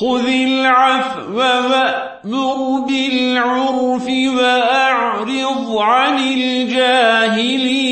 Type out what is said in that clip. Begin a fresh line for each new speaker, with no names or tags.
خذ العفو وأمر بالعرف وأعرض عن الجاهلين